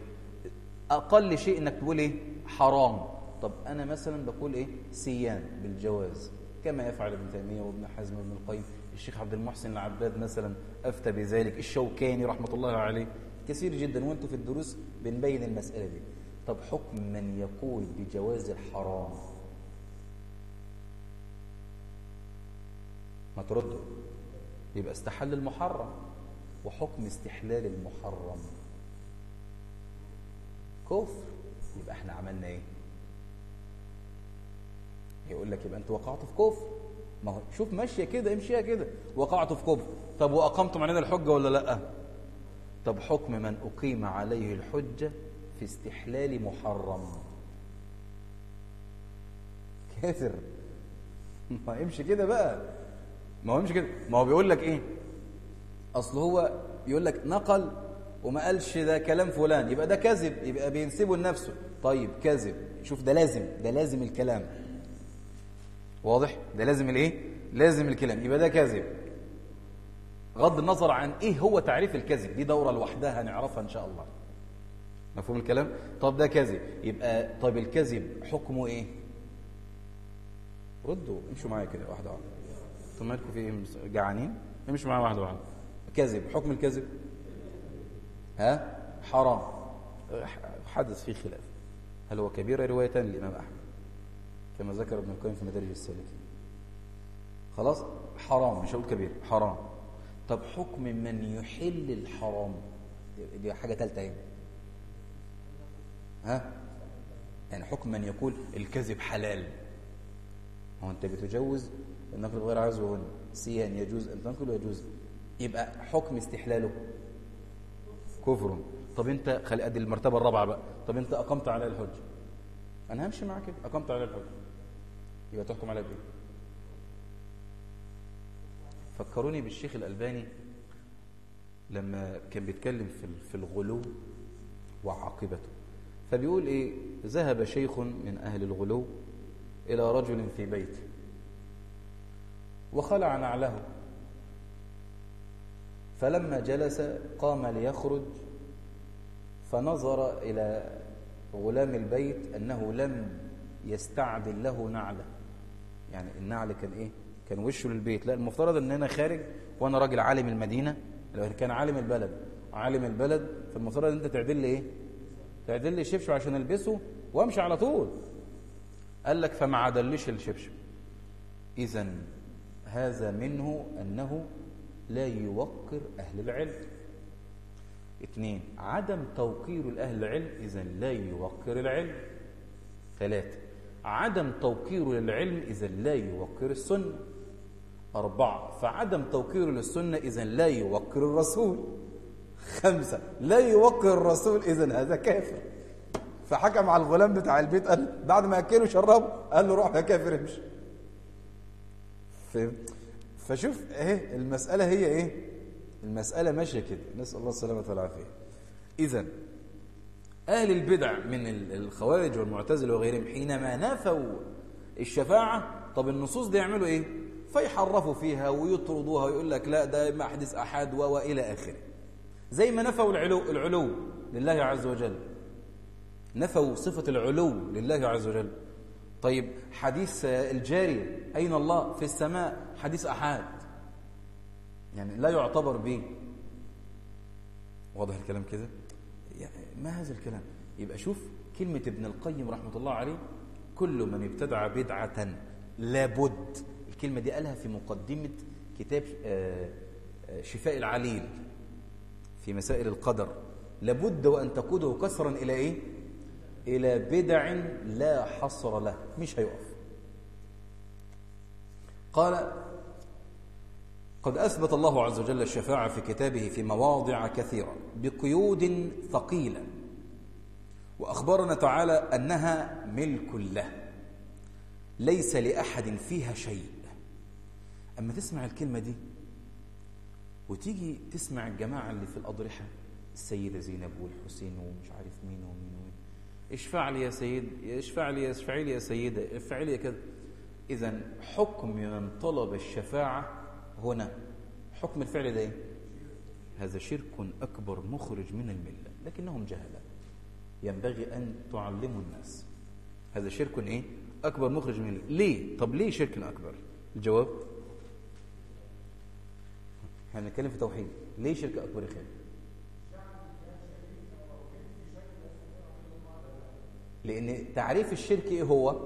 أقل شيء إنك تقول إيه؟ حرام. طب أنا مثلا بقول إيه؟ سيان بالجواز. كما يفعل ابن تيمية وابن حزم وابن القيم. الشيخ عبد المحسن العباد مثلا أفتى بذلك. الشوكاني رحمة الله عليه. كثير جدا. وأنتم في الدروس بنبين المسألة دي. طب حكم من يقول بجواز الحرام؟ ما تردوا. يبقى استحل المحرم. وحكم استحلال المحرم. كفر. يبقى إحنا عملنا إيه؟ يقول لك يبقى أنت وقعت في كفر. ما هو شوف ماشية كده امشيها كده. وقعت في كفر. طب وأقمتم علينا الحجة ولا لأ؟ طب حكم من أقيم عليه الحجة في استحلال محرم. كافر. ما يمشي كده بقى. ما هو يمشي كده. ما هو بيقول لك إيه؟ أصل هو يقول لك نقل وما قالش ده كلام فلان يبقى ده كذب يبقى بينسبه لنفسه. طيب كذب شوف ده لازم ده لازم الكلام. واضح؟ ده لازم الايه؟ لازم الكلام يبقى ده كذب. غض النظر عن إيه هو تعريف الكذب؟ دي دورة لوحدها هنعرفها إن شاء الله. مفهوم الكلام؟ طب ده كذب يبقى طيب الكذب حكمه إيه؟ ردوا امشوا معايا كده واحدة واحدة. أنتوا مالكم في إيه جعانين؟ امشوا معايا واحدة واحدة. كذب حكم الكذب؟ ها؟ حرام. حدث فيه خلاف. هل هو كبيرة روايتان للإمام أحمد؟ كما ذكر ابن القيم في مدارج السالكين. خلاص؟ حرام مش هقول كبير حرام. طب حكم من يحل الحرام؟ دي حاجة ثالثة إيه ها؟ يعني حكم من يقول الكذب حلال. هو أنت بتجوز النقل غير عزو هنا سيان يجوز أن تنقل ويجوز. يبقى حكم استحلاله. كفر. طب انت خلي ادي المرتبة الرابعة بقى. طب انت اقمت على الحجه أنا همشي معاك كده. اقمت على الحجه يبقى تحكم على بايه فكروني بالشيخ الألباني لما كان بيتكلم في في الغلو وعاقبته. فبيقول إيه؟ ذهب شيخ من أهل الغلو إلى رجل في بيته وخلع نعله. فلما جلس قام ليخرج فنظر إلى غلام البيت أنه لم يستعدل له نعلة يعني النعل كان إيه؟ كان وشه للبيت. لا المفترض أن أنا خارج وأنا راجل عالم المدينة. لو كان عالم البلد عالم البلد فالمفترض أن أنت تعدل لي إيه؟ تعدل لي شبشه عشان ألبسه وأمشي على طول. قال لك فما عدلش الشبشب. إذا هذا منه أنه لا يوقر أهل العلم. اثنين عدم توقير الأهل العلم إذا لا يوقر العلم. ثلاثة عدم توقير للعلم إذا لا يوقر السنة. أربعة فعدم توقير للسنة إذا لا يوقر الرسول. خمسة لا يوقر الرسول إذا هذا كافر. فحكم على الغلام بتاع البيت قال بعد ما أكله شربه قال له روح يا كافر امشي. فهمت؟ فشوف إيه المسألة هي إيه؟ المسألة ماشية كده. نسأل الله السلامة والعافية. إذا أهل البدع من الخوارج والمعتزلة وغيرهم حينما نفوا الشفاعة طب النصوص دي يعملوا إيه؟ فيحرفوا فيها ويطردوها ويقول لك لا ده محدث أحد وإلى آخره. زي ما نفوا العلو, العلو لله عز وجل. نفوا صفة العلو لله عز وجل. طيب حديث الجارية أين الله؟ في السماء. حديث أحاد. يعني لا يعتبر به. واضح الكلام كده؟ يعني ما هذا الكلام؟ يبقى شوف كلمة ابن القيم رحمة الله عليه كل من ابتدع بدعة لابد. الكلمة دي قالها في مقدمة كتاب شفاء العليل في مسائل القدر. لابد وأن تقوده كسرا إلى إيه؟ إلى بدع لا حصر له. مش هيقف. قال قد أثبت الله عز وجل الشفاعة في كتابه في مواضع كثيرة بقيود ثقيلة وأخبرنا تعالى أنها ملك له ليس لأحد فيها شيء. أما تسمع الكلمة دي وتيجي تسمع الجماعة اللي في الأضرحة السيدة زينب والحسين ومش عارف مين ومين اشفع لي يا سيد اشفع لي اشفعي لي يا سيدة اشفعي لي كده إذا حكم من طلب الشفاعة هنا حكم الفعل ده إيه؟ هذا شرك أكبر مخرج من الملة لكنهم جهلاء ينبغي أن تعلموا الناس هذا شرك إيه؟ أكبر مخرج من الملة ليه؟ طب ليه شرك أكبر؟ الجواب إحنا بنتكلم في توحيد ليه شرك أكبر يا خالد؟ لأن تعريف الشرك إيه هو؟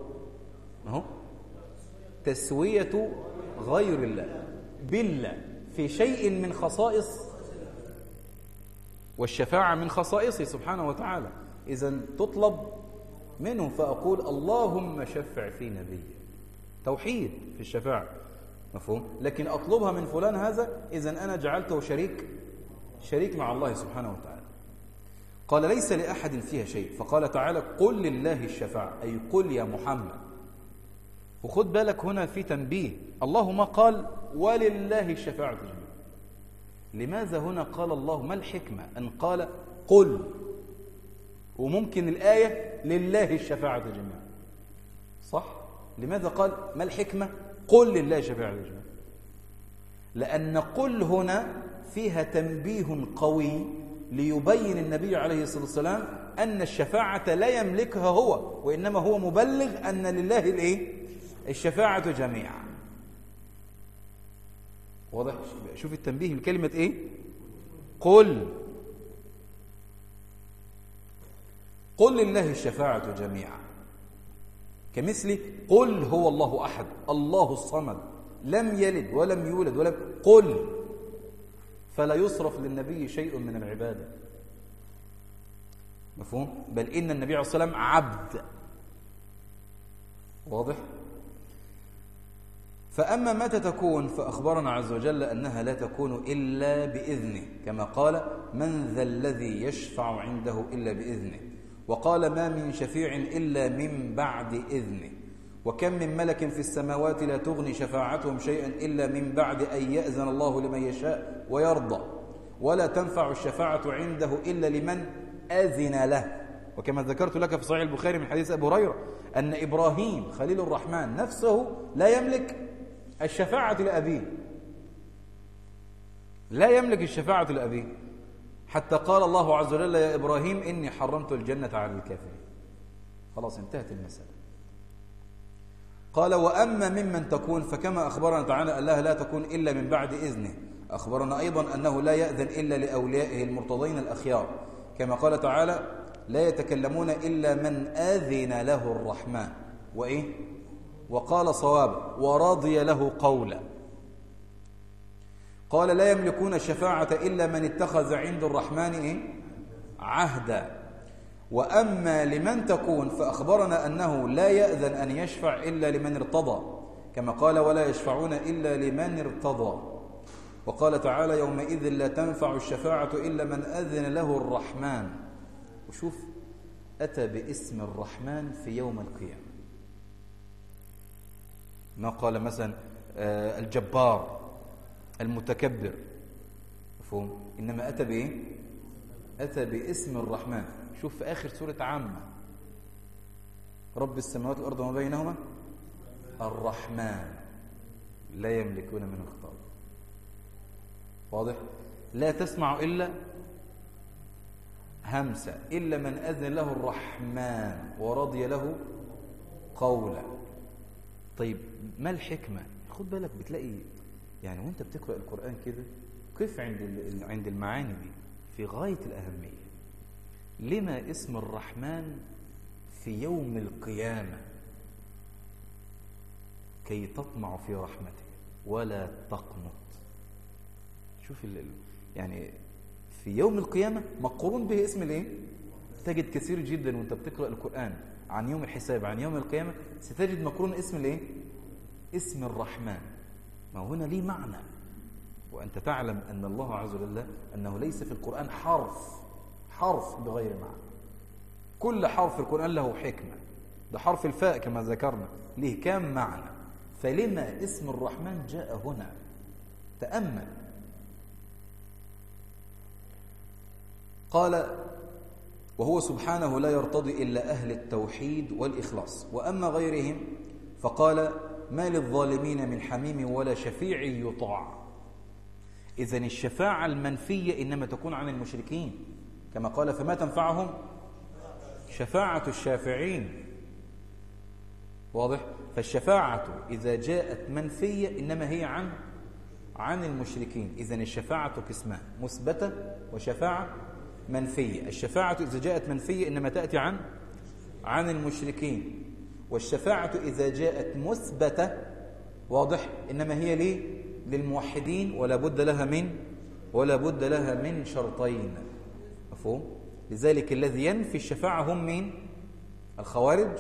أهو تسوية غير الله. بالله. في شيء من خصائص والشفاعة من خصائصه سبحانه وتعالى. إذا تطلب منه فأقول اللهم شفع في نبي. توحيد في الشفاعة. مفهوم؟ لكن أطلبها من فلان هذا إذا أنا جعلته شريك شريك مع الله سبحانه وتعالى. قال ليس لأحد فيها شيء. فقال تعالى قل لله الشفاعة أي قل يا محمد. وخد بالك هنا في تنبيه. الله ما قال ولله الشفاعة جميعا لماذا هنا قال الله ما الحكمة؟ أن قال قل. وممكن الآية لله الشفاعة جميعا صح؟ لماذا قال ما الحكمة؟ قل لله الشفاعة جميعا لأن قل هنا فيها تنبيه قوي ليبين النبي عليه الصلاة والسلام أن الشفاعة لا يملكها هو وإنما هو مبلغ أن لله الإيه؟ الشفاعة جميعا. واضح؟ شوف التنبيه بكلمة إيه؟ قل. قل لله الشفاعة جميعا. كمثل قل هو الله أحد الله الصمد لم يلد ولم يولد ولم قل. فلا يصرف للنبي شيء من العبادة. مفهوم؟ بل إن النبي عليه الصلاة والسلام عبد. واضح؟ فأما متى تكون؟ فأخبرنا عز وجل أنها لا تكون إلا بإذنه. كما قال من ذا الذي يشفع عنده إلا بإذنه؟ وقال ما من شفيع إلا من بعد إذنه. وكم من ملك في السماوات لا تغني شفاعتهم شيئا إلا من بعد أن يأذن الله لمن يشاء ويرضى. ولا تنفع الشفاعة عنده إلا لمن أذن له. وكما ذكرت لك في صحيح البخاري من حديث أبو هريرة أن إبراهيم خليل الرحمن نفسه لا يملك الشفاعة لأبيه. لا يملك الشفاعة لأبيه. حتى قال الله عز وجل يا إبراهيم إني حرمت الجنة على الكافرين. خلاص انتهت المسألة. قال وأما ممن تكون فكما أخبرنا تعالى أنها لا تكون إلا من بعد إذنه. أخبرنا أيضا أنه لا يأذن إلا لأوليائه المرتضين الأخيار. كما قال تعالى لا يتكلمون إلا من آذن له الرحمن. وإيه؟ وقال صوابا ورضي له قولا قال لا يملكون الشفاعة إلا من اتخذ عند الرحمن إيه؟ عهدا. وأما لمن تكون فأخبرنا أنه لا يأذن أن يشفع إلا لمن ارتضى كما قال ولا يشفعون إلا لمن ارتضى وقال تعالى يومئذ لا تنفع الشفاعة إلا من أذن له الرحمن وشوف أتى باسم الرحمن في يوم القيامة. ما قال مثلا آه، الجبار المتكبر. مفهوم؟ إنما أتى بإيه؟ أتى باسم الرحمن. شوف في آخر سورة عامة. رب السماوات والأرض وما بينهما الرحمن. لا يملكون منه خطاب واضح؟ لا تسمع إلا همسة. إلا من أذن له الرحمن ورضي له قولا. طيب ما الحكمة؟ خد بالك بتلاقي يعني وأنت بتقرأ القرآن كده قف عند عند المعاني دي؟ في غاية الأهمية. لما اسم الرحمن في يوم القيامة؟ كي تطمع في رحمته ولا تقنط. شوف يعني في يوم القيامة مقرون به اسم الإيه؟ تجد كثير جدا وأنت بتقرأ القرآن عن يوم الحساب عن يوم القيامة ستجد مقرون اسم الإيه؟ اسم الرحمن. ما هنا ليه معنى؟ وأنت تعلم أن الله عز وجل أنه ليس في القرآن حرف. حرف بغير معنى. كل حرف في القرآن له حكمة. ده حرف الفاء كما ذكرنا. ليه؟ كام معنى. فلما اسم الرحمن جاء هنا تأمل. قال وهو سبحانه لا يرتضي إلا أهل التوحيد والإخلاص. وأما غيرهم فقال ما للظالمين من حميم ولا شفيع يطاع. إذن الشفاعة المنفية إنما تكون عن المشركين. كما قال فما تنفعهم؟ شفاعة الشافعين. واضح؟ فالشفاعة إذا جاءت منفية إنما هي عن عن المشركين. إذن الشفاعة قسمان مثبتة وشفاعة منفية. الشفاعة إذا جاءت منفية إنما تأتي عن عن المشركين. والشفاعة إذا جاءت مثبتة واضح؟ إنما هي ليه للموحدين ولا بد لها من ولا بد لها من شرطين. مفهوم؟ لذلك الذي ينفي الشفاعة هم مين الخوارج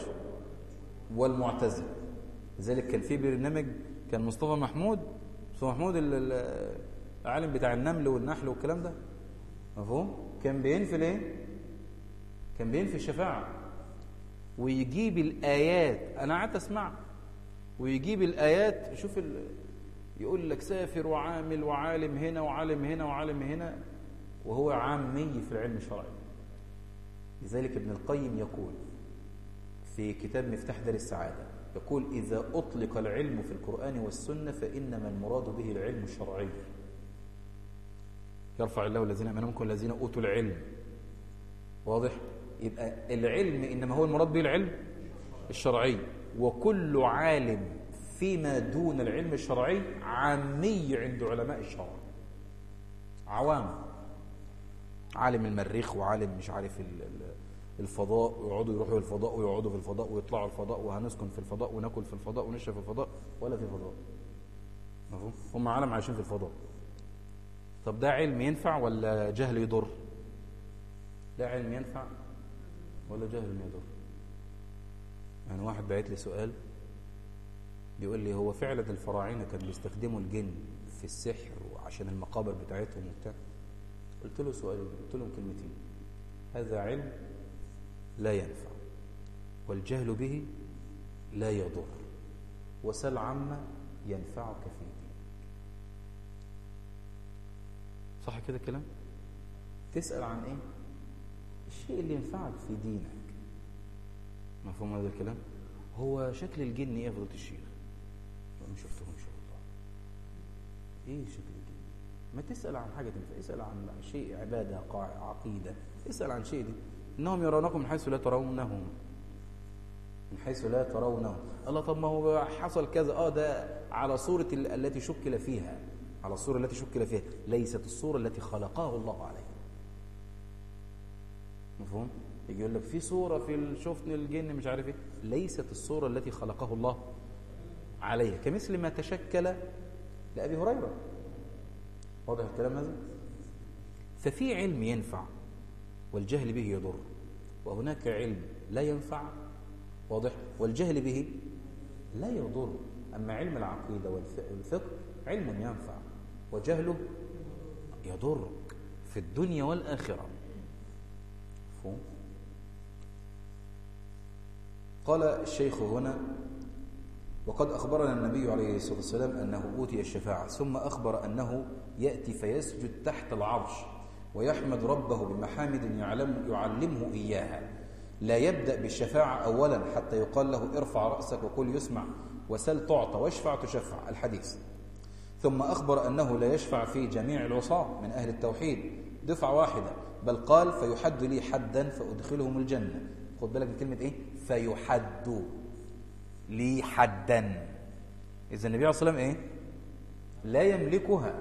والمعتزلة. لذلك كان في برنامج كان مصطفى محمود مصطفى محمود العالم بتاع النمل والنحل والكلام ده. مفهوم؟ كان بينفي الايه كان بينفي الشفاعة. ويجيب الآيات أنا قعدت أسمع ويجيب الآيات شوف ال... يقول لك سافر وعامل وعالم هنا وعالم هنا وعالم هنا. وهو عامي في العلم الشرعي. لذلك ابن القيم يقول في كتاب مفتاح دار السعادة يقول إذا أطلق العلم في القرآن والسنة فإنما المراد به العلم الشرعي. يرفع الله الذين أمنوا منكم الذين أوتوا العلم. واضح؟ يبقى العلم إنما هو المراد به العلم الشرعي. وكل عالم فيما دون العلم الشرعي عامي عند علماء الشرع. عوام. عالم المريخ وعالم مش عارف الفضاء ويقعدوا يروحوا الفضاء ويقعدوا في الفضاء ويطلعوا الفضاء وهنسكن في الفضاء وناكل في الفضاء ونشرب في الفضاء ولا في فضاء. مفهوم؟ هم عالم عايشين في الفضاء. طب ده علم ينفع ولا جهل يضر؟ ده علم ينفع ولا جهل يضر؟ يعني واحد بعت لي سؤال بيقول لي هو فعلا الفراعنة كانوا بيستخدموا الجن في السحر وعشان المقابر بتاعتهم وبتاع؟ قلت له سؤال قلت لهم كلمتين. هذا علم لا ينفع والجهل به لا يضر وسل عما ينفعك في دينك. صح كده كلام تسأل عن إيه؟ الشيء اللي ينفعك في دينك. مفهوم هذا الكلام؟ هو شكل الجن إيه فضلت الشيخ؟ ما شفتهم ان شاء الله إيه شكل ما تسأل عن حاجة تنفع اسأل عن شيء عبادة عقيدة. اسأل عن شيء دي إنهم يرونكم من حيث لا ترونهم. من حيث لا ترونهم. الله طب ما هو حصل كذا. آه ده على صورة التي شكل فيها. على الصورة التي شكل فيها. ليست الصورة التي خلقها الله عليها مفهوم؟ يجي يقول لك في صورة في شفن الجن مش عارف إيه. ليست الصورة التي خلقه الله عليها كمثل ما تشكل لأبي هريرة. واضح الكلام هذا؟ ففي علم ينفع والجهل به يضر وهناك علم لا ينفع واضح؟ والجهل به لا يضر أما علم العقيدة والفقه علم ينفع وجهله يضرك في الدنيا والآخرة. مفهوم؟ قال الشيخ هنا وقد أخبرنا النبي عليه الصلاة والسلام أنه أوتي الشفاعة ثم أخبر أنه يأتي فيسجد تحت العرش ويحمد ربه بمحامد يعلم يعلمه إياها. لا يبدأ بالشفاعة أولا حتى يقال له ارفع رأسك وقل يسمع وسل تعطى واشفع تشفع. الحديث. ثم أخبر أنه لا يشفع في جميع العصاة من أهل التوحيد. دفعة واحدة. بل قال فيحد لي حدا فأدخلهم الجنة. خد بالك من كلمة إيه؟ فيحد لي حدا. إذا النبي عليه الصلاة والسلام إيه؟ لا يملكها.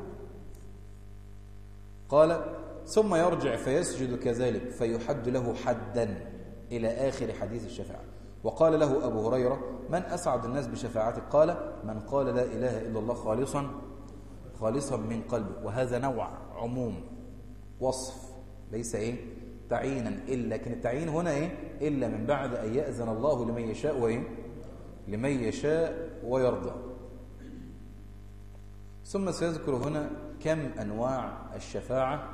قال ثم يرجع فيسجد كذلك فيحد له حدا إلى آخر حديث الشفاعة. وقال له أبو هريرة من أسعد الناس بشفاعتك؟ قال من قال لا إله إلا الله خالصا خالصا من قلبه. وهذا نوع عموم وصف ليس إيه؟ تعيينا. إلا لكن التعيين هنا إيه؟ إلا من بعد أن يأذن الله لمن يشاء وإيه؟ لمن يشاء ويرضى. ثم سيذكر هنا كم أنواع الشفاعة؟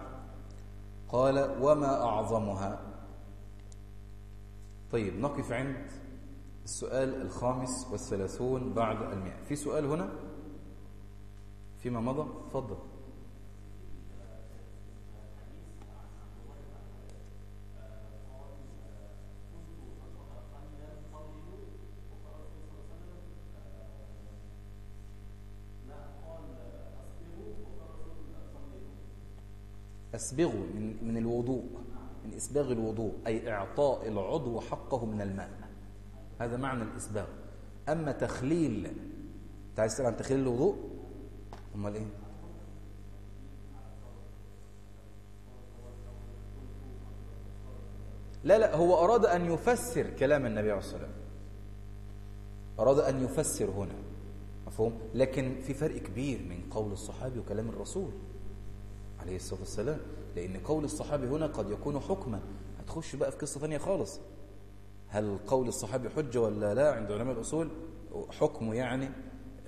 قال وما أعظمها؟ طيب نقف عند السؤال الخامس والثلاثون بعد المئة. في سؤال هنا؟ فيما مضى؟ تفضل. أسبغوا من, من الوضوء من إسباغ الوضوء أي إعطاء العضو حقه من الماء. هذا معنى الإسباغ. أما تخليل أنت عايز تسأل عن تخليل الوضوء؟ أمال إيه؟ لا لا هو أراد أن يفسر كلام النبي عليه الصلاة والسلام. أراد أن يفسر هنا مفهوم؟ لكن في فرق كبير من قول الصحابي وكلام الرسول. عليه الصلاة والسلام لأن قول الصحابي هنا قد يكون حكما. هتخش بقى في قصة ثانية خالص. هل قول الصحابي حجة ولا لا عند علماء الأصول؟ حكمه يعني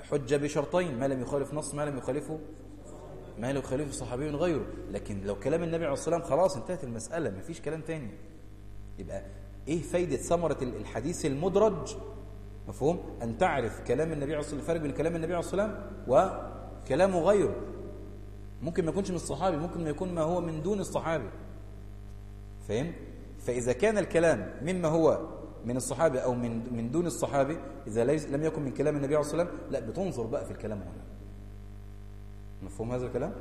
حجة بشرطين ما لم يخالف نص ما لم يخالفه ما لم يخالفه صحابي غيره. لكن لو كلام النبي عليه الصلاة والسلام خلاص انتهت المسألة ما فيش كلام تاني. يبقى إيه فايدة ثمرة الحديث المدرج؟ مفهوم؟ أن تعرف كلام النبي عليه الصلاة والسلام الفرق بين كلام النبي عليه الصلاة والسلام وكلامه غيره. ممكن ما يكونش من الصحابي ممكن ما يكون ما هو من دون الصحابي. فهم؟ فإذا كان الكلام مما هو من الصحابي أو من من دون الصحابي إذا لم يكن من كلام النبي عليه الصلاة والسلام لا بتنظر بقى في الكلام هنا. مفهوم هذا الكلام؟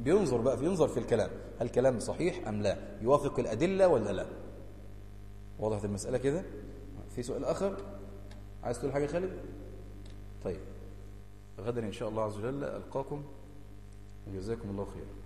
بينظر بقى بينظر في الكلام. هل كلام صحيح أم لا؟ يوافق الأدلة ولا لا؟ وضحت المسألة كده؟ في سؤال آخر؟ عايز تقول حاجة خالد؟ طيب. غدا إن شاء الله عز وجل ألقاكم جزاكم الله خير.